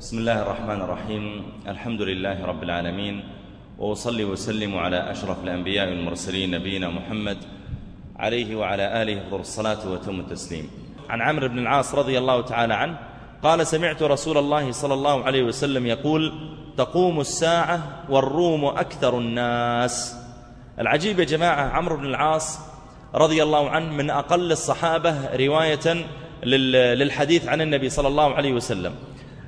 بسم الله الرحمن الرحيم. الحمد لله رب العالمين. وأصلي وسلم على أشرف الأنبياء والمرسلين نبينا محمد عليه وعلى آله أفضل الصلاة وتم التسليم. عن عمرو بن العاص رضي الله تعالى عنه قال سمعت رسول الله صلى الله عليه وسلم يقول تقوم الساعة والروم أكثر الناس. العجيب يا جماعة عمرو بن العاص رضي الله عنه من أقل الصحابة رواية للحديث عن النبي صلى الله عليه وسلم.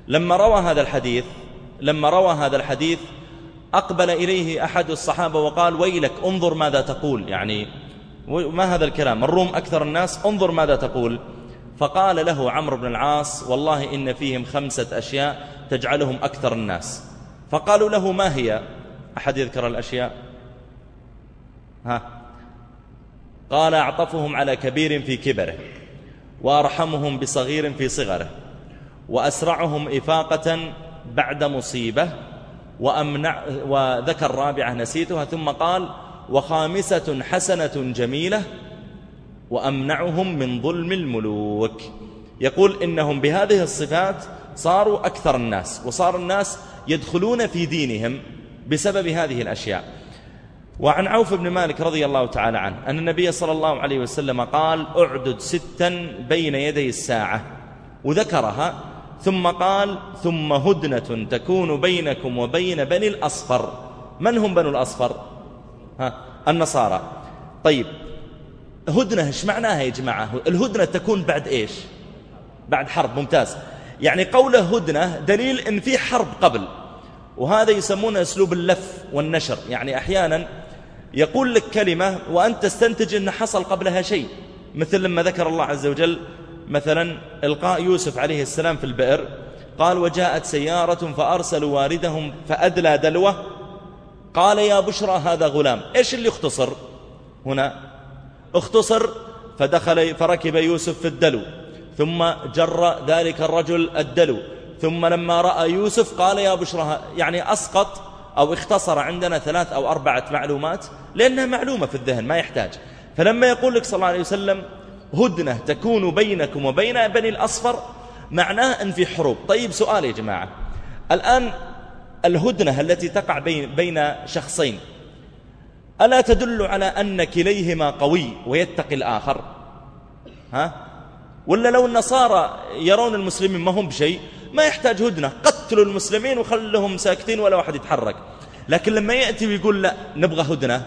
لما روى هذا الحديث لما روى هذا الحديث أقبل إليه أحد الصحابة وقال ويلك انظر ماذا تقول. يعني ما هذا الكلام؟ الروم أكثر الناس انظر ماذا تقول. فقال له عمرو بن العاص والله إن فيهم خمسة أشياء تجعلهم أكثر الناس. فقالوا له ما هي؟ أحد يذكر الأشياء؟ ها. قال أعطفهم على كبير في كبره وأرحمهم بصغير في صغره. وأسرعهم إفاقة بعد مصيبة وأمنع وذكر رابعة نسيتها ثم قال وخامسة حسنة جميلة وأمنعهم من ظلم الملوك. يقول إنهم بهذه الصفات صاروا أكثر الناس وصار الناس يدخلون في دينهم بسبب هذه الأشياء. وعن عوف بن مالك رضي الله تعالى عنه أن النبي صلى الله عليه وسلم قال أعدد ستا بين يدي الساعة وذكرها ثم قال ثم هدنة تكون بينكم وبين بني الأصفر. من هم بنو الأصفر؟ ها النصارى. طيب هدنة إيش معناها يا جماعة؟ الهدنة تكون بعد إيش؟ بعد حرب ممتاز. يعني قوله هدنة دليل إن في حرب قبل وهذا يسمونه أسلوب اللف والنشر. يعني أحيانا يقول لك كلمة وأنت تستنتج أن حصل قبلها شيء مثل لما ذكر الله عز وجل مثلا إلقاء يوسف عليه السلام في البئر قال وجاءت سيارة فأرسلوا واردهم فأدلى دلوة قال يا بشرى هذا غلام إيش اللي اختصر هنا؟ اختصر فدخل فركب يوسف في الدلو ثم جر ذلك الرجل الدلو ثم لما رأى يوسف قال يا بشرى يعني أسقط أو اختصر عندنا ثلاث أو أربعة معلومات لأنها معلومة في الذهن ما يحتاج. فلما يقول لك صلى الله عليه وسلم هدنة تكون بينكم وبين بني الأصفر معناه أن في حروب. طيب سؤال يا جماعة الآن الهدنة التي تقع بين, بين شخصين ألا تدل على أن كليهما قوي ويتقي الآخر؟ ها؟ ولا لو النصارى يرون المسلمين ما هم بشيء ما يحتاج هدنة قتلوا المسلمين وخلهم ساكتين ولا واحد يتحرك. لكن لما يأتي ويقول لا نبغى هدنة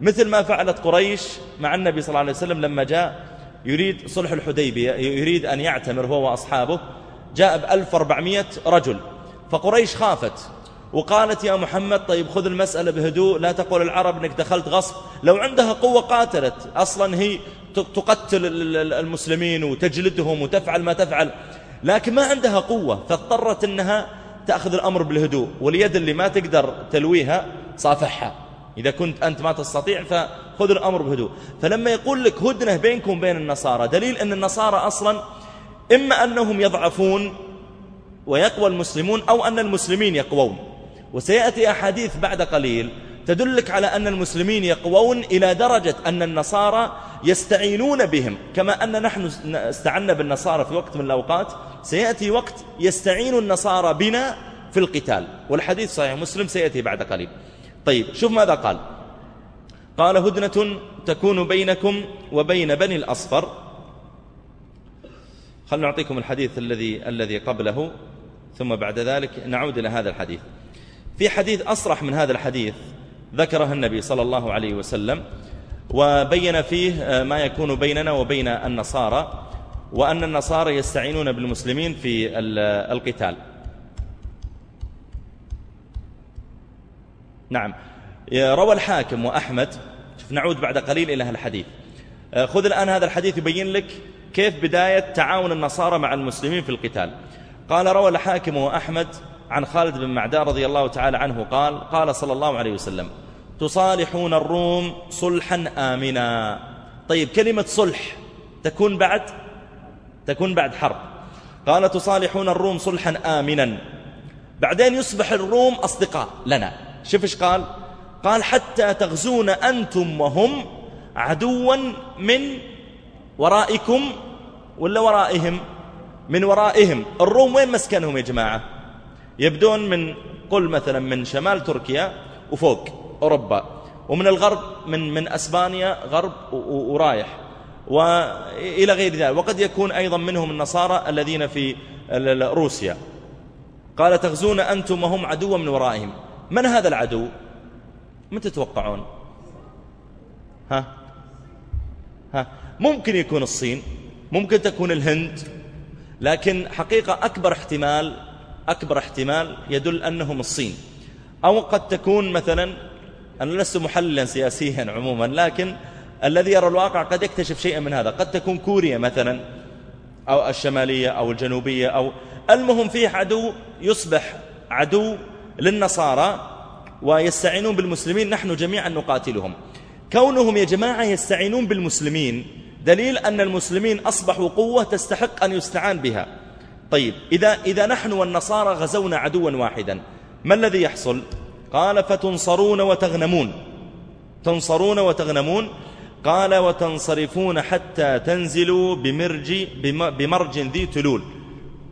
مثل ما فعلت قريش مع النبي صلى الله عليه وسلم لما جاء يريد صلح الحديبية يريد أن يعتمر هو وأصحابه. جاء ب 1400 رجل. فقريش خافت وقالت يا محمد طيب خذ المسألة بهدوء لا تقول العرب إنك دخلت غصب. لو عندها قوة قاتلت. أصلا هي تقتل المسلمين وتجلدهم وتفعل ما تفعل. لكن ما عندها قوة. فاضطرت أنها تأخذ الأمر بالهدوء واليد اللي ما تقدر تلويها صافحها. إذا كنت أنت ما تستطيع فخذ الأمر بهدوء. فلما يقول لك هدنة بينكم وبين النصارى دليل أن النصارى أصلا إما أنهم يضعفون ويقوى المسلمون أو أن المسلمين يقوون. وسيأتي أحاديث بعد قليل تدلك على أن المسلمين يقوون إلى درجة أن النصارى يستعينون بهم. كما أن نحن استعنا بالنصارى في وقت من الأوقات سيأتي وقت يستعين النصارى بنا في القتال. والحديث صحيح مسلم سيأتي بعد قليل. طيب شوف ماذا قال. قال هدنة تكون بينكم وبين بني الأصفر. خلنا نعطيكم الحديث الذي الذي قبله ثم بعد ذلك نعود إلى هذا الحديث. في حديث أصرح من هذا الحديث ذكره النبي صلى الله عليه وسلم وبين فيه ما يكون بيننا وبين النصارى وأن النصارى يستعينون بالمسلمين في القتال. نعم. روى الحاكم وأحمد نعود بعد قليل إلى الحديث خذ الآن هذا الحديث يبين لك كيف بداية تعاون النصارى مع المسلمين في القتال. قال روى الحاكم وأحمد عن خالد بن معدان رضي الله تعالى عنه قال قال صلى الله عليه وسلم تصالحون الروم صلحا آمنا. طيب كلمة صلح تكون بعد؟ تكون بعد حرب. قال تصالحون الروم صلحا آمنا. بعدين يصبح الروم أصدقاء لنا. شوف إيش قال؟ قال حتى تغزون أنتم وهم عدوا من ورائكم ولا ورائهم؟ من ورائهم. الروم وين مسكنهم يا جماعة؟ يبدون من قل مثلا من شمال تركيا وفوق أوروبا ومن الغرب من من أسبانيا غرب ورايح وإلى غير ذلك. وقد يكون أيضا منهم النصارى الذين في روسيا. قال تغزون أنتم وهم عدو من ورائهم. من هذا العدو؟ من تتوقعون؟ ها؟ ها؟ ممكن يكون الصين ممكن تكون الهند لكن حقيقة أكبر احتمال أكبر احتمال يدل أنهم الصين. أو قد تكون مثلا أنا لست محللا سياسيا عموما لكن الذي يرى الواقع قد يكتشف شيئا من هذا. قد تكون كوريا مثلا أو الشمالية أو الجنوبية أو المهم فيه عدو يصبح عدو للنصارى ويستعينون بالمسلمين نحن جميعا نقاتلهم. كونهم يا جماعة يستعينون بالمسلمين دليل أن المسلمين أصبحوا قوة تستحق أن يستعان بها. طيب إذا, إذا نحن والنصارى غزونا عدوا واحدا ما الذي يحصل؟ قال فتنصرون وتغنمون. تنصرون وتغنمون؟ قال وتنصرفون حتى تنزلوا بمرج, بمرج ذي تلول.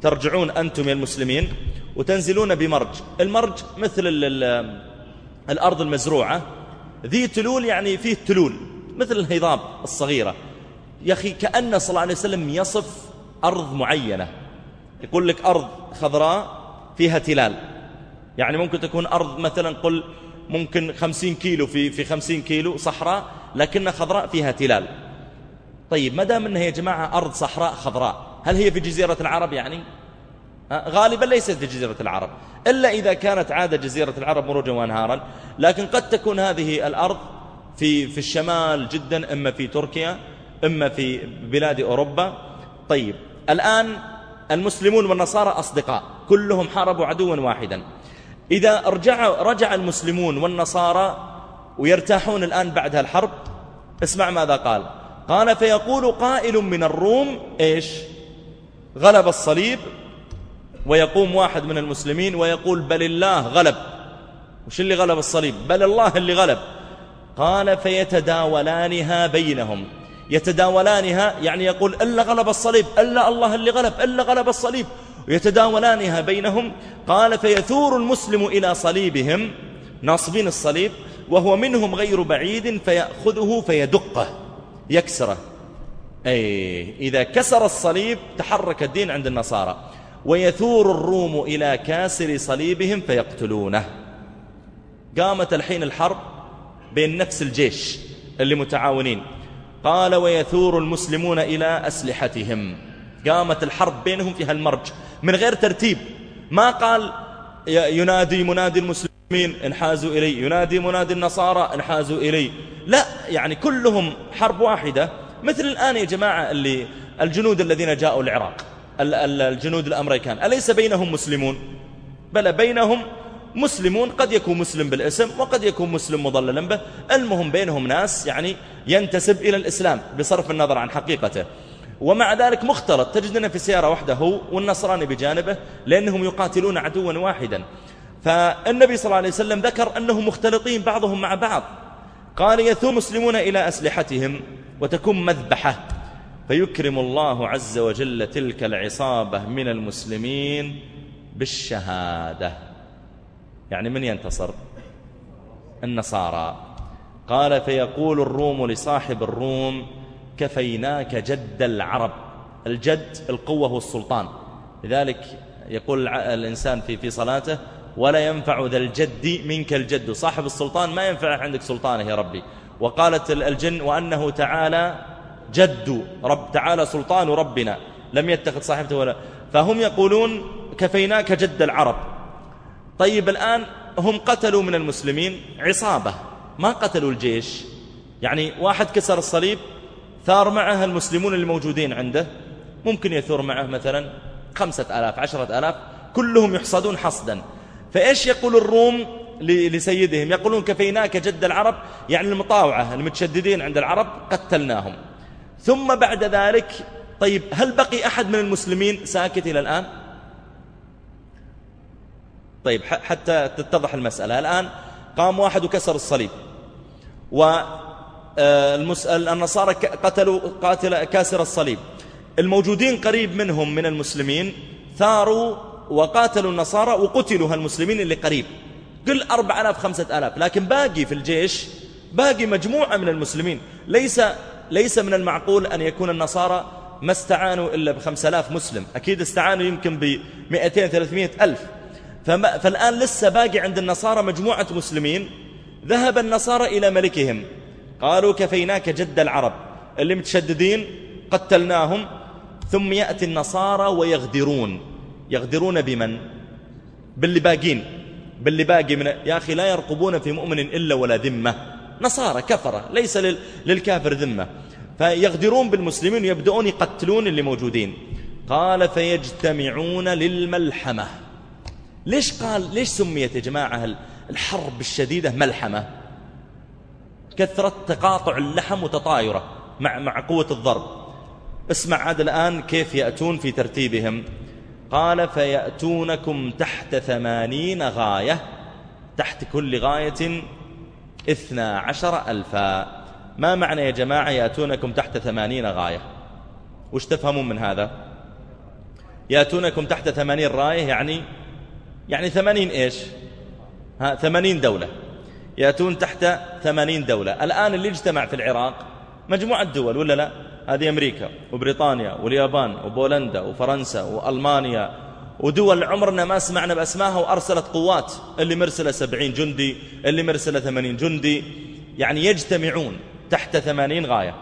ترجعون أنتم يا المسلمين؟ وتنزلون بمرج. المرج مثل الأرض المزروعة. ذي تلول يعني فيه تلول مثل الهضاب الصغيرة. يا أخي كأن صلى الله عليه وسلم يصف أرض معينة. يقول لك أرض خضراء فيها تلال. يعني ممكن تكون أرض مثلا قل ممكن خمسين كيلو في, في خمسين كيلو صحراء لكنها خضراء فيها تلال. طيب ما دام إنها يا جماعة أرض صحراء خضراء هل هي في جزيرة العرب يعني؟ غالبا ليست في جزيرة العرب. إلا إذا كانت عادة جزيرة العرب مروجا وانهارا. لكن قد تكون هذه الأرض في, في الشمال جدا إما في تركيا إما في بلاد أوروبا. طيب الآن المسلمون والنصارى أصدقاء كلهم حاربوا عدوا واحدا. إذا رجع, رجع المسلمون والنصارى ويرتاحون الآن بعد الحرب اسمع ماذا قال. قال فيقول قائل من الروم إيش؟ غلب الصليب ويقوم واحد من المسلمين ويقول بل الله غلب. وش اللي غلب الصليب؟ بل الله اللي غلب. قال فيتداولانها بينهم. يتداولانها يعني يقول إلا غلب الصليب إلا الله اللي غلب إلا غلب الصليب. ويتداولانها بينهم. قال فيثور المسلم إلى صليبهم ناصبين الصليب وهو منهم غير بعيد فيأخذه فيدقه يكسره. أي إذا كسر الصليب تحرك الدين عند النصارى. ويثور الروم إلى كاسر صليبهم فيقتلونه. قامت الحين الحرب بين نفس الجيش اللي متعاونين. قال ويثور المسلمون إلى أسلحتهم. قامت الحرب بينهم في هالمرج. من غير ترتيب. ما قال ينادي منادي المسلمين انحازوا إلي. ينادي منادي النصارى انحازوا إلي. لا يعني كلهم حرب واحدة. مثل الآن يا جماعة اللي الجنود الذين جاءوا العراق. الجنود الأمريكان. أليس بينهم مسلمون؟ بل بينهم مسلمون. قد يكون مسلم بالاسم وقد يكون مسلم مضللا به. المهم بينهم ناس يعني ينتسب إلى الإسلام بصرف النظر عن حقيقته. ومع ذلك مختلط. تجدنا في سيارة واحدة هو والنصراني بجانبه لأنهم يقاتلون عدوا واحدا. فالنبي صلى الله عليه وسلم ذكر أنهم مختلطين بعضهم مع بعض. قال يثوم مسلمون إلى أسلحتهم وتكون مذبحة. فيكرم الله عز وجل تلك العصابة من المسلمين بالشهادة. يعني من ينتصر؟ النصارى. قال فيقول الروم لصاحب الروم كفيناك جد العرب. الجد القوة والسلطان. لذلك يقول الإنسان في في صلاته ولا ينفع ذا الجد منك الجد. صاحب السلطان ما ينفع عندك سلطانة يا ربي. وقالت الجن وأنه تعالى جد رب تعالى سلطان ربنا لم يتخذ صاحبته ولا فهم يقولون كفيناك جد العرب. طيب الآن هم قتلوا من المسلمين عصابة ما قتلوا الجيش؟ يعني واحد كسر الصليب ثار معه المسلمون الموجودين عنده ممكن يثور معه مثلا خمسة آلاف عشرة آلاف كلهم يحصدون حصدا. فإيش يقول الروم لسيدهم؟ يقولون كفيناك جد العرب يعني المطاوعة المتشددين عند العرب قتلناهم. ثم بعد ذلك طيب هل بقي أحد من المسلمين ساكت إلى الآن؟ طيب حتى تتضح المسألة. الآن قام واحد وكسر الصليب والنصارى آه، قتلوا قاتل كاسر الصليب. الموجودين قريب منهم من المسلمين ثاروا وقاتلوا النصارى وقتلوا هالمسلمين اللي قريب. قل أربع ألاف خمسة ألاف لكن باقي في الجيش باقي مجموعة من المسلمين. ليس, ليس من المعقول أن يكون النصارى ما استعانوا إلا بخمس ألاف مسلم. أكيد استعانوا يمكن بمئتين ثلاثمائة ألف. فالآن لسه باقي عند النصارى مجموعة مسلمين. ذهب النصارى إلى ملكهم. قالوا كفيناك جد العرب. اللي متشددين قتلناهم. ثم يأتي النصارى ويغدرون. يغدرون بمن؟ باللي باقين. باللي باقي من يا أخي لا يرقبون في مؤمن إلا ولا ذمة. نصارى كفرة. ليس للكافر ذمة. فيغدرون بالمسلمين ويبدأون يقتلون اللي موجودين. قال فيجتمعون للملحمة. ليش قال ليش سميت يا جماعة الحرب الشديدة ملحمة؟ كثرة تقاطع اللحم وتطايره مع, مع قوة الضرب. اسمع عاد الآن كيف يأتون في ترتيبهم. قال فيأتونكم تحت ثمانين غاية تحت كل غاية اثنا عشر ألفا. ما معنى يا جماعة يأتونكم تحت ثمانين غاية؟ وش تفهمون من هذا؟ يأتونكم تحت ثمانين راية يعني يعني ثمانين إيش؟ ها ثمانين دولة. يأتون تحت ثمانين دولة. الآن اللي اجتمع في العراق مجموعة دول ولا لا؟ هذه أمريكا وبريطانيا واليابان وبولندا وفرنسا وألمانيا ودول عمرنا ما سمعنا بأسماها وأرسلت قوات. اللي مرسلة سبعين جندي اللي مرسلة ثمانين جندي. يعني يجتمعون. تحت ثمانين غاية.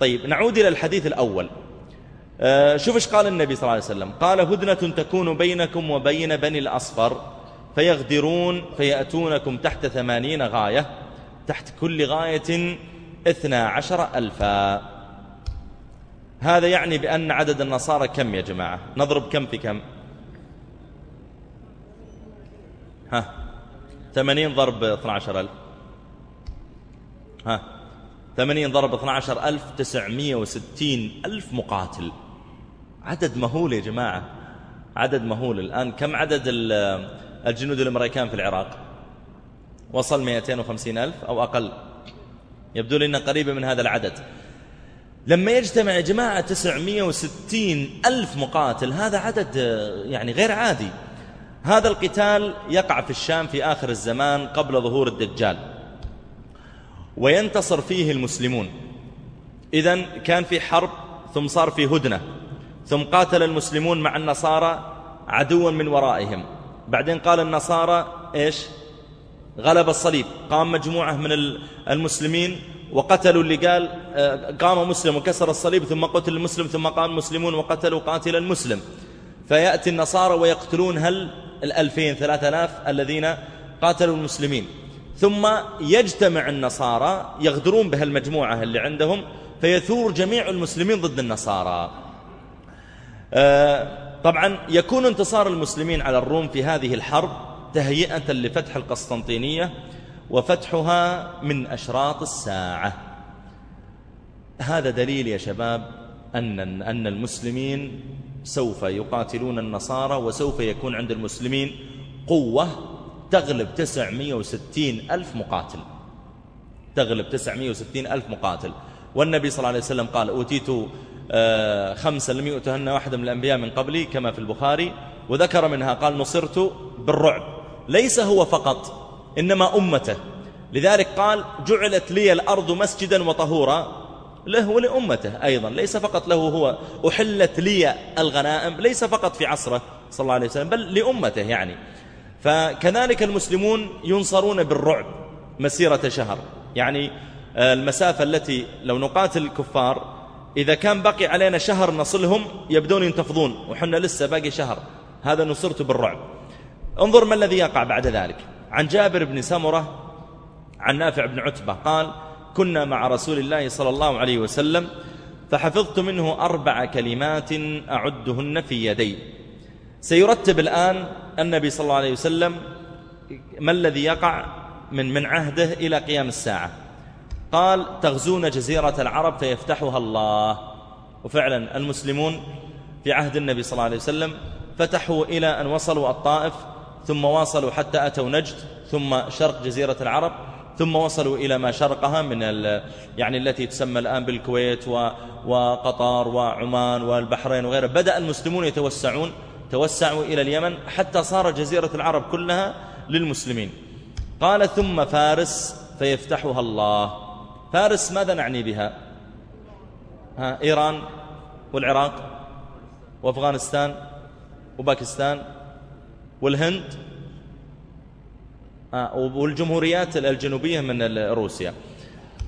طيب نعود إلى الحديث الأول. آه، شوف إيش قال النبي صلى الله عليه وسلم. قال هدنة تكون بينكم وبين بني الأصفر فيغدرون فيأتونكم تحت ثمانين غاية تحت كل غاية اثنا عشر ألفا. هذا يعني بأن عدد النصارى كم يا جماعة؟ نضرب كم في كم؟ ها ثمانين ضرب اثنا عشر ألف. ها ثمانين ضرب اثنا عشر ألف تسعمية وستين ألف مقاتل. عدد مهول يا جماعة. عدد مهول. الآن كم عدد الجنود الأمريكان في العراق؟ وصل 250 ألف أو أقل. يبدو لنا قريبة من هذا العدد. لما يجتمع يا جماعة 960 ألف مقاتل هذا عدد يعني غير عادي. هذا القتال يقع في الشام في آخر الزمان قبل ظهور الدجال. وينتصر فيه المسلمون. إذا كان في حرب ثم صار في هدنة ثم قاتل المسلمون مع النصارى عدوا من ورائهم. بعدين قال النصارى إيش؟ غلب الصليب قام مجموعة من المسلمين وقتلوا اللي قال آه، قام مسلم وكسر الصليب ثم قتل المسلم ثم قام المسلمون وقتلوا قاتل المسلم. فيأتي النصارى ويقتلون هل الألفين ثلاثة آلاف الذين قاتلوا المسلمين. ثم يجتمع النصارى يغدرون بهالمجموعة اللي عندهم فيثور جميع المسلمين ضد النصارى. آه، طبعا يكون انتصار المسلمين على الروم في هذه الحرب تهيئة لفتح القسطنطينية وفتحها من أشراط الساعة. هذا دليل يا شباب أن, أن المسلمين سوف يقاتلون النصارى وسوف يكون عند المسلمين قوة تغلب 960 ألف مقاتل. تغلب 960 ألف مقاتل. والنبي صلى الله عليه وسلم قال أوتيت آه، خمسا لم يؤتهن واحدا من الأنبياء من قبلي كما في البخاري. وذكر منها قال نصرت بالرعب. ليس هو فقط إنما أمته. لذلك قال جعلت لي الأرض مسجدا وطهورا له ولأمته أيضا. ليس فقط له هو أحلت لي الغنائم ليس فقط في عصره صلى الله عليه وسلم بل لأمته يعني. فكذلك المسلمون ينصرون بالرعب مسيرة شهر. يعني آه، المسافة التي لو نقاتل الكفار إذا كان بقي علينا شهر نصلهم يبدون ينتفضون وحنا لسه باقي شهر. هذا نصرت بالرعب. انظر ما الذي يقع بعد ذلك. عن جابر بن سمرة عن نافع بن عتبة قال كنا مع رسول الله صلى الله عليه وسلم فحفظت منه أربع كلمات أعدهن في يدي. سيرتب الآن النبي صلى الله عليه وسلم ما الذي يقع من من عهده إلى قيام الساعة؟ قال تغزون جزيرة العرب فيفتحها الله. وفعلا المسلمون في عهد النبي صلى الله عليه وسلم فتحوا إلى أن وصلوا الطائف ثم واصلوا حتى أتوا نجد ثم شرق جزيرة العرب ثم وصلوا إلى ما شرقها من يعني التي تسمى الآن بالكويت وقطر وعمان والبحرين وغيرها. بدأ المسلمون يتوسعون توسعوا إلى اليمن حتى صار جزيرة العرب كلها للمسلمين. قال ثم فارس فيفتحها الله. فارس ماذا نعني بها؟ ها إيران والعراق وأفغانستان وباكستان والهند والجمهوريات الجنوبية من روسيا.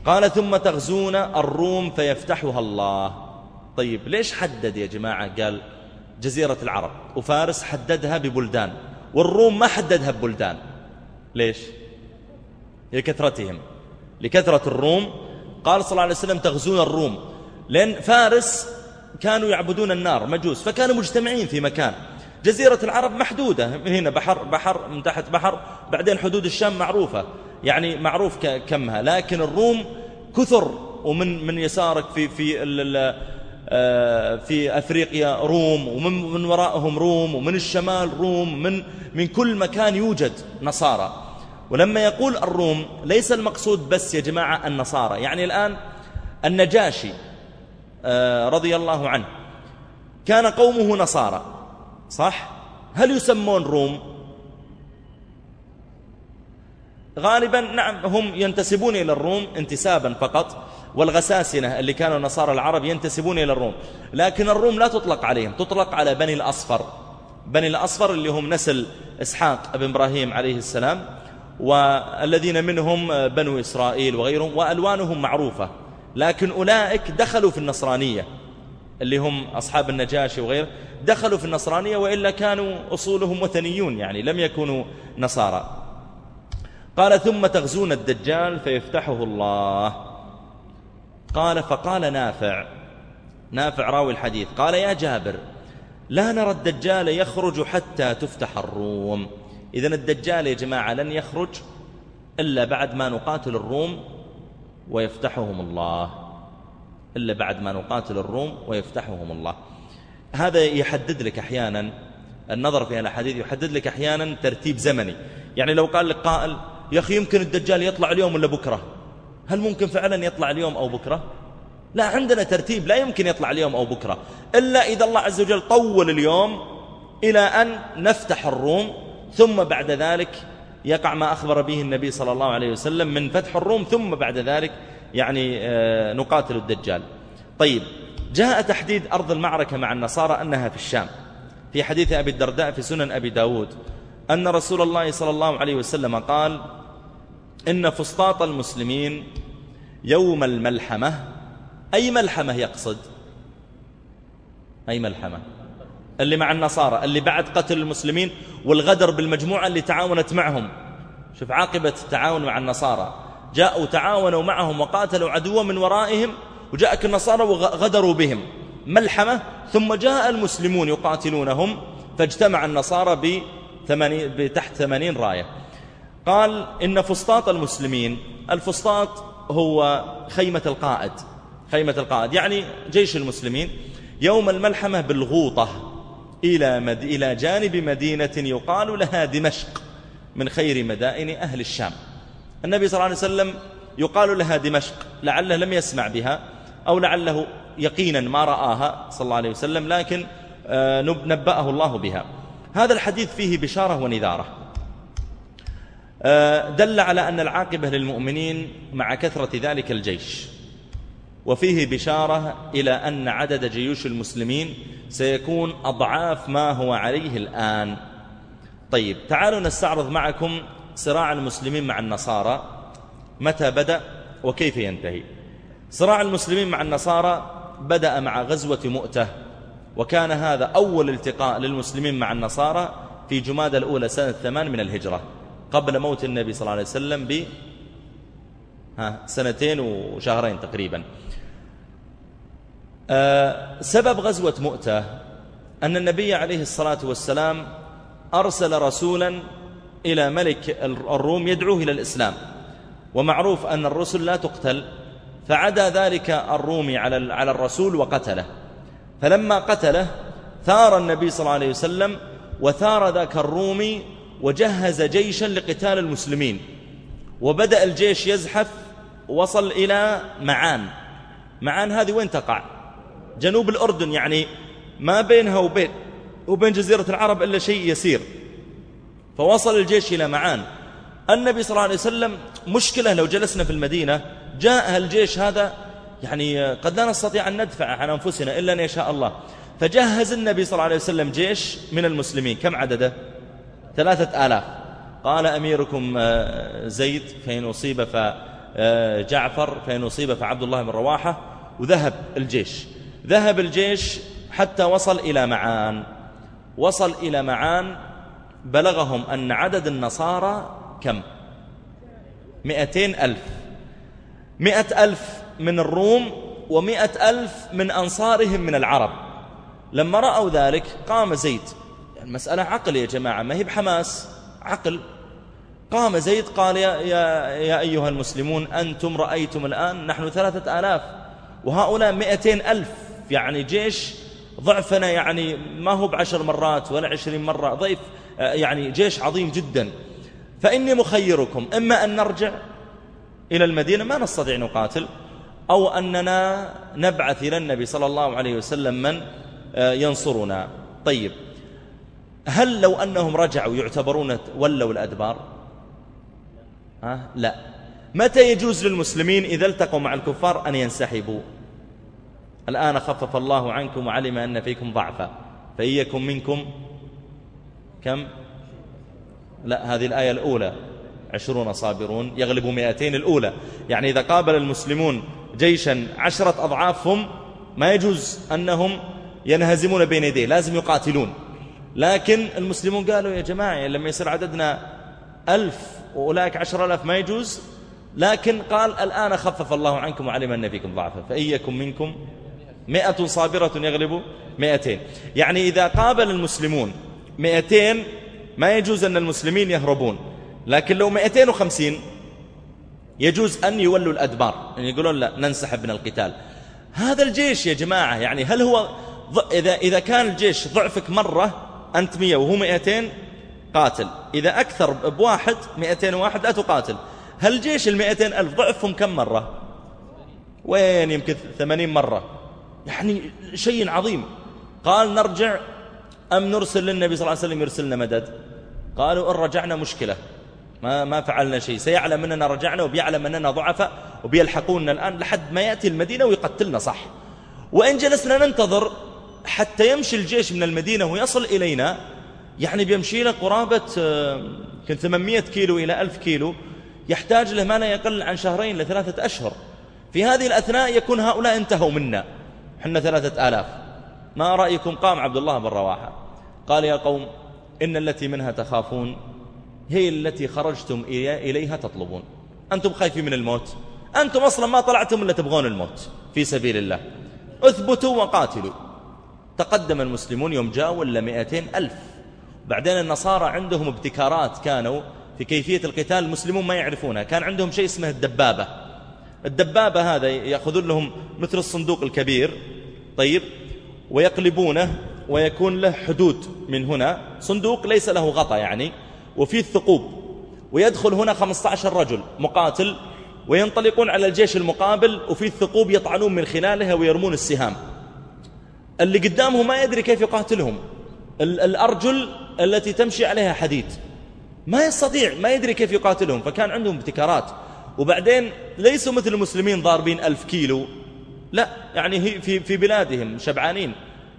قال ثم تغزون الروم فيفتحها الله. طيب ليش حدد يا جماعة؟ قال جزيرة العرب وفارس حددها ببلدان والروم ما حددها ببلدان. ليش؟ لكثرتهم. لكثرة الروم. قال صلى الله عليه وسلم تغزون الروم. لأن فارس كانوا يعبدون النار مجوس فكانوا مجتمعين في مكان. جزيرة العرب محدودة. هنا بحر بحر من تحت بحر بعدين حدود الشام معروفة. يعني معروف كمها. لكن الروم كثر ومن من يسارك في في في أفريقيا روم ومن من وراءهم روم ومن الشمال روم من من كل مكان يوجد نصارى. ولما يقول الروم ليس المقصود بس يا جماعة النصارى. يعني الآن النجاشي آه، رضي الله عنه كان قومه نصارى صح؟ هل يسمون روم؟ غالبا نعم هم ينتسبون إلى الروم انتسابا فقط والغساسنة اللي كانوا نصارى العرب ينتسبون إلى الروم. لكن الروم لا تطلق عليهم تطلق على بني الأصفر. بني الأصفر اللي هم نسل إسحاق بن إبراهيم عليه السلام والذين منهم بنو إسرائيل وغيرهم وألوانهم معروفة. لكن أولئك دخلوا في النصرانية اللي هم أصحاب النجاشي وغيره دخلوا في النصرانية وإلا كانوا أصولهم وثنيون يعني لم يكونوا نصارى. قال ثم تغزون الدجال فيفتحه الله. قال فقال نافع. نافع راوي الحديث. قال يا جابر لا نرى الدجال يخرج حتى تفتح الروم. إذن الدجال يا جماعة لن يخرج إلا بعد ما نقاتل الروم ويفتحهم الله. إلا بعد ما نقاتل الروم ويفتحهم الله. هذا يحدد لك أحيانا النظر في الأحاديث يحدد لك أحيانا ترتيب زمني. يعني لو قال لك قائل يا أخي يمكن الدجال يطلع اليوم ولا بكرة؟ هل ممكن فعلا يطلع اليوم أو بكرة؟ لا عندنا ترتيب لا يمكن يطلع اليوم أو بكرة إلا إذا الله عز وجل طول اليوم إلى أن نفتح الروم ثم بعد ذلك يقع ما أخبر به النبي صلى الله عليه وسلم من فتح الروم ثم بعد ذلك يعني آه، نقاتل الدجال. طيب جاء تحديد أرض المعركة مع النصارى أنها في الشام في حديث أبي الدرداء في سنن أبي داود. أن رسول الله صلى الله عليه وسلم قال إن فسطاط المسلمين يوم الملحمة أي ملحمة يقصد؟ أي ملحمة؟ اللي مع النصارى اللي بعد قتل المسلمين والغدر بالمجموعة اللي تعاونت معهم. شوف عاقبة التعاون مع النصارى. جاءوا تعاونوا معهم وقاتلوا عدوا من ورائهم وجاءك النصارى وغدروا بهم. ملحمة ثم جاء المسلمون يقاتلونهم فاجتمع النصارى بتحت ثمانين راية. قال إن فسطاط المسلمين الفسطاط هو خيمة القائد خيمة القائد. يعني جيش المسلمين يوم الملحمة بالغوطة إلى, مد... إلى جانب مدينة يقال لها دمشق من خير مدائن أهل الشام. النبي صلى الله عليه وسلم يقال لها دمشق لعله لم يسمع بها أو لعله يقينا ما رآها صلى الله عليه وسلم لكن آه، نبأه الله بها. هذا الحديث فيه بشارة ونذارة. آه، دل على أن العاقبة للمؤمنين مع كثرة ذلك الجيش. وفيه بشارة إلى أن عدد جيوش المسلمين سيكون أضعاف ما هو عليه الآن. طيب تعالوا نستعرض معكم صراع المسلمين مع النصارى. متى بدأ وكيف ينتهي؟ صراع المسلمين مع النصارى بدأ مع غزوة مؤتة. وكان هذا أول التقاء للمسلمين مع النصارى في جماد الأولى سنة ثمان من الهجرة قبل موت النبي صلى الله عليه وسلم ب سنتين وشهرين تقريبا. آه، سبب غزوة مؤتة أن النبي عليه الصلاة والسلام أرسل رسولا إلى ملك الروم يدعوه إلى الإسلام. ومعروف أن الرسل لا تقتل فعدا ذلك الرومي على على الرسول وقتله. فلما قتله ثار النبي صلى الله عليه وسلم وثار ذاك الرومي وجهز جيشا لقتال المسلمين. وبدأ الجيش يزحف وصل إلى معان. معان هذه وين تقع؟ جنوب الأردن يعني ما بينها وبين وبين جزيرة العرب إلا شيء يسير. فوصل الجيش إلى معان. النبي صلى الله عليه وسلم مشكلة لو جلسنا في المدينة جاء الجيش هذا يعني قد لا نستطيع أن ندفع عن أنفسنا إلا أن يشاء الله. فجهز النبي صلى الله عليه وسلم جيش من المسلمين. كم عدده؟ ثلاثة آلاف. قال أميركم آه، زيد فإن أصيب فجعفر فإن أصيب فعبد الله بن رواحة وذهب الجيش. ذهب الجيش حتى وصل إلى معان. وصل إلى معان بلغهم أن عدد النصارى كم؟ مئتين ألف. مئة ألف من الروم ومئة ألف من أنصارهم من العرب. لما رأوا ذلك قام زيد. المسألة عقل يا جماعة ما هي بحماس؟ عقل. قام زيد قال يا, يا, يا أيها المسلمون أنتم رأيتم الآن نحن ثلاثة آلاف وهؤلاء مئتين ألف. يعني جيش ضعفنا يعني ما هو بعشر مرات ولا عشرين مرة ضيف يعني جيش عظيم جدا. فإني مخيركم إما أن نرجع إلى المدينة ما نستطيع نقاتل. أو أننا نبعث إلى النبي صلى الله عليه وسلم من آه، ينصرنا. طيب هل لو أنهم رجعوا يعتبرون ولوا الأدبار؟ ها؟ لا. متى يجوز للمسلمين إذا التقوا مع الكفار أن ينسحبوا؟ الآن خفف الله عنكم وعلم أن فيكم ضعفا. فإيكم منكم. كم؟ لا هذه الآية الأولى. عشرون صابرون يغلبوا مئتين الأولى. يعني إذا قابل المسلمون جيشا عشرة أضعافهم ما يجوز أنهم ينهزمون بين يديه لازم يقاتلون. لكن المسلمون قالوا يا جماعة لما يصير عددنا ألف وأولئك عشر ألاف ما يجوز. لكن قال الآن خفف الله عنكم وعلم أن فيكم ضعفا. فإيكم منكم مئة صابرة يغلب مئتين. يعني إذا قابل المسلمون مئتين ما يجوز أن المسلمين يهربون. لكن لو 250 يجوز أن يولوا الأدبار. يعني يقولون لا ننسحب من القتال. هذا الجيش يا جماعة يعني هل هو إذا, إذا كان الجيش ضعفك مرة أنت 100 وهو 200 قاتل. إذا أكثر بواحد 201 لا تقاتل. هل جيش ال ألف ضعفهم كم مرة؟ وين يمكن 80 مرة؟ يعني شيء عظيم. قال نرجع أم نرسل للنبي صلى الله عليه وسلم يرسلنا مدد؟ قالوا إن رجعنا مشكلة. ما ما فعلنا شيء. سيعلم أننا رجعنا وبيعلم أننا ضعفاء وبيلحقوننا الآن لحد ما يأتي المدينة ويقتلنا صح. وإن جلسنا ننتظر حتى يمشي الجيش من المدينة ويصل إلينا يعني بيمشي له قرابة كن 800 كيلو إلى 1000 كيلو يحتاج له ما لا يقل عن شهرين لثلاثة أشهر. في هذه الأثناء يكون هؤلاء انتهوا منا. حنا ثلاثة آلاف. ما رأيكم؟ قام عبد الله بن رواحة. قال يا قوم إن التي منها تخافون هي التي خرجتم إليها تطلبون. أنتم خايفين من الموت. أنتم أصلا ما طلعتم إلا تبغون الموت. في سبيل الله. اثبتوا وقاتلوا. تقدم المسلمون يوم جاءوا إلا مئتين ألف. بعدين النصارى عندهم ابتكارات كانوا في كيفية القتال المسلمون ما يعرفونها. كان عندهم شيء اسمه الدبابة. الدبابة هذا يأخذون لهم مثل الصندوق الكبير. طيب. ويقلبونه ويكون له حدود من هنا. صندوق ليس له غطى يعني. وفيه الثقوب ويدخل هنا 15 رجل مقاتل وينطلقون على الجيش المقابل وفي الثقوب يطعنون من خلالها ويرمون السهام. اللي قدامه ما يدري كيف يقاتلهم. الأرجل التي تمشي عليها حديد. ما يستطيع ما يدري كيف يقاتلهم فكان عندهم ابتكارات. وبعدين ليسوا مثل المسلمين ضاربين ألف كيلو. لا يعني في, في بلادهم شبعانين.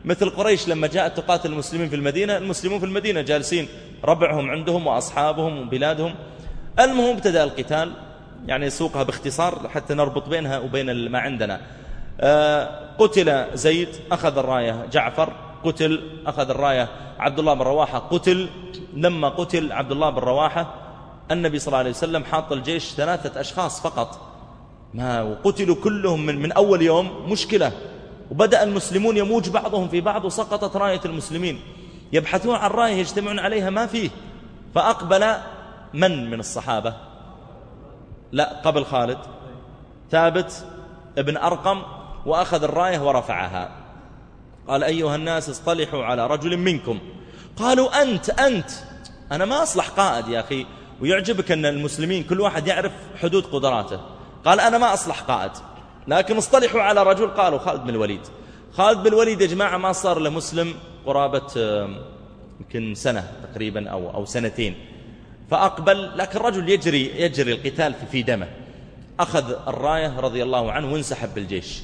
مثل قريش لما جاءت تقاتل المسلمين في المدينة المسلمون في المدينة جالسين ربعهم عندهم وأصحابهم وبلادهم. المهم ابتدأ القتال يعني سوقها باختصار حتى نربط بينها وبين ما عندنا. آه، قتل زيد أخذ الراية جعفر قتل أخذ الراية عبد الله بن رواحة قتل. لما قتل عبد الله بن رواحة النبي صلى الله عليه وسلم حاط الجيش ثلاثة أشخاص فقط. ما وقتلوا كلهم من, من أول يوم مشكلة. وبدأ المسلمون يموج بعضهم في بعض وسقطت راية المسلمين. يبحثون عن راية يجتمعون عليها ما فيه. فأقبل من من الصحابة؟ لا قبل خالد. ثابت ابن أرقم وأخذ الرأية ورفعها. قال أيها الناس اصطلحوا على رجل منكم. قالوا أنت أنت. أنا ما أصلح قائد يا أخي ويعجبك أن المسلمين كل واحد يعرف حدود قدراته. قال أنا ما أصلح قائد. لكن اصطلحوا على رجل قالوا خالد بن الوليد. خالد بن الوليد يا جماعة ما صار له مسلم قرابة يمكن سنة تقريبا أو, أو سنتين. فأقبل لكن الرجل يجري, يجري القتال في دمه. أخذ الراية رضي الله عنه وانسحب بالجيش.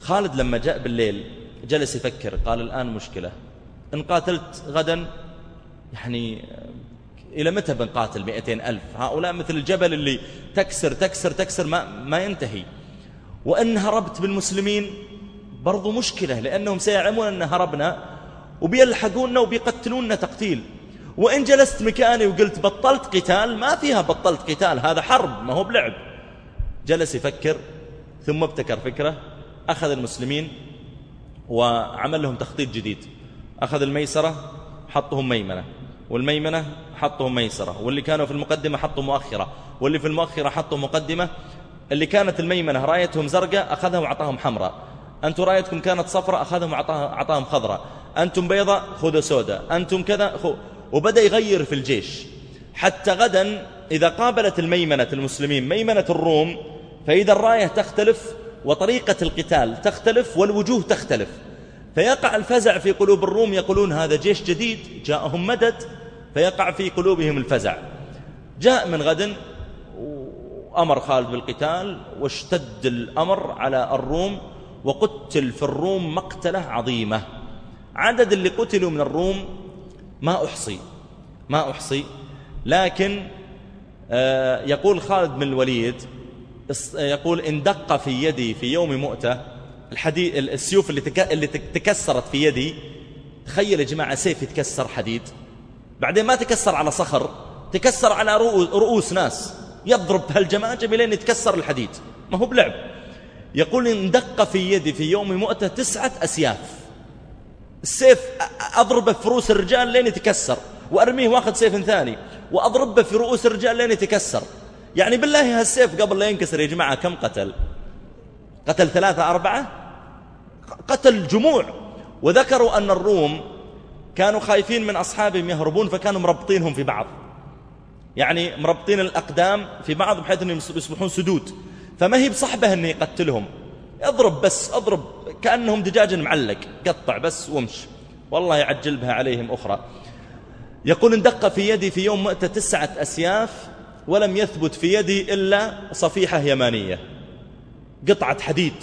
خالد لما جاء بالليل جلس يفكر قال الآن مشكلة. إن قاتلت غدا يعني إلى متى بنقاتل مئتين ألف؟ هؤلاء مثل الجبل اللي تكسر تكسر تكسر ما, ما ينتهي. وإن هربت بالمسلمين برضو مشكلة لأنهم سيعلمون أن هربنا وبيلحقوننا وبيقتلوننا تقتيل. وإن جلست مكاني وقلت بطلت قتال ما فيها بطلت قتال هذا حرب ما هو بلعب. جلس يفكر ثم ابتكر فكرة أخذ المسلمين وعمل لهم تخطيط جديد. أخذ الميسرة حطهم ميمنة. والميمنة حطهم ميسرة. واللي كانوا في المقدمة حطوا مؤخرة. واللي في المؤخرة حطوا مقدمة. اللي كانت الميمنة رأيتهم زرقاء أخذها وعطاهم حمراء. أنتم رأيتكم كانت صفراء أخذهم وعطاهم خضراء أنتم بيضاء خذوا سوداء أنتم كذا خو وبدأ يغير في الجيش. حتى غدا إذا قابلت الميمنة المسلمين ميمنة الروم فإذا الراية تختلف وطريقة القتال تختلف والوجوه تختلف. فيقع الفزع في قلوب الروم يقولون هذا جيش جديد جاءهم مدد فيقع في قلوبهم الفزع. جاء من غد وأمر خالد بالقتال واشتد الأمر على الروم وقتل في الروم مقتلة عظيمة. عدد اللي قتلوا من الروم ما أحصي ما أحصي. لكن آه، يقول خالد بن الوليد يقول إن دق في يدي في يوم مؤتة الحديد السيوف اللي اللي تكسرت في يدي تخيل يا جماعة سيف يتكسر حديد. بعدين ما تكسر على صخر تكسر على رؤوس ناس. يضرب هالجماجم لين يتكسر الحديد. ما هو بلعب. يقول إن دق في يدي في يوم مؤتة تسعة أسياف. السيف أضربه في رؤوس الرجال لين يتكسر وأرميه وأخذ سيف ثاني وأضربه في رؤوس الرجال لين يتكسر. يعني بالله هالسيف قبل لا ينكسر يا جماعة كم قتل؟ قتل ثلاثة أربعة؟ قتل جموع. وذكروا أن الروم كانوا خايفين من أصحابهم يهربون فكانوا مربطينهم في بعض. يعني مربطين الأقدام في بعض بحيث أنهم يصبحون سدود. فما هي بصحبه أنه يقتلهم اضرب بس اضرب كأنهم دجاج معلق. قطع بس وامش والله يعجل بها عليهم أخرى. يقول اندق في يدي في يوم مؤتة تسعة أسياف ولم يثبت في يدي إلا صفيحة يمانية. قطعة حديد.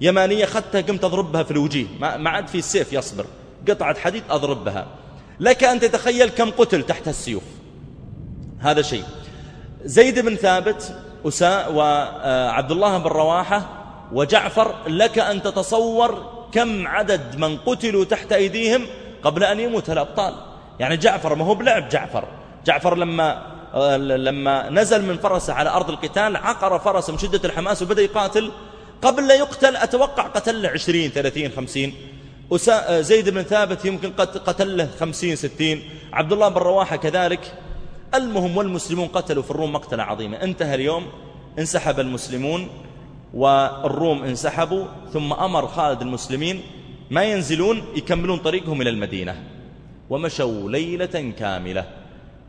يمانية خدتها قمت أضربها في الوجيه. ما عاد في السيف يصبر. قطعة حديد أضرب بها لك أن تتخيل كم قتل تحت السيوف. هذا شيء. زيد بن ثابت وعبد الله بن رواحة وجعفر لك أن تتصور كم عدد من قتلوا تحت أيديهم قبل أن يموت الأبطال. يعني جعفر ما هو بلعب جعفر. جعفر لما لما نزل من فرسه على أرض القتال عقر فرسه من شدة الحماس وبدأ يقاتل. قبل لا يقتل أتوقع قتل له 20 30 50 زيد بن ثابت يمكن قتل له 50 60 عبد الله بن رواحة كذلك. المهم والمسلمون قتلوا في الروم مقتلة عظيمة. انتهى اليوم انسحب المسلمون والروم انسحبوا ثم أمر خالد المسلمين ما ينزلون يكملون طريقهم إلى المدينة. ومشوا ليلة كاملة.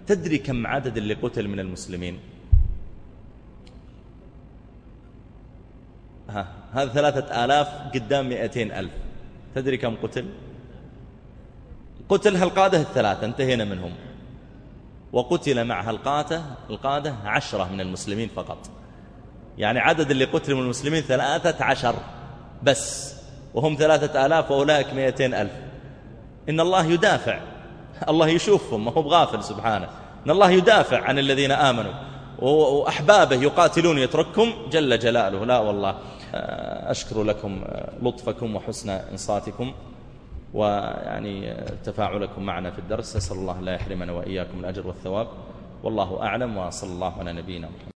تدري كم عدد اللي قتل من المسلمين؟ ها هذا ثلاثة آلاف قدام مئتين ألف. تدري كم قتل؟ قتل هالقادة الثلاثة انتهينا منهم. وقتل مع هالقادة القادة عشرة من المسلمين فقط. يعني عدد اللي قتلوا من المسلمين ثلاثة عشر بس وهم ثلاثة آلاف وأولئك مئتين ألف. إن الله يدافع. الله يشوفهم ما هو بغافل سبحانه. إن الله يدافع عن الذين آمنوا. وأحبابه يقاتلون يترككم جل جلاله. لا والله أشكر لكم لطفكم وحسن إنصاتكم. ويعني تفاعلكم معنا في الدرس. أسأل الله لا يحرمنا وإياكم الأجر والثواب. والله أعلم وصلى الله على نبينا محمد.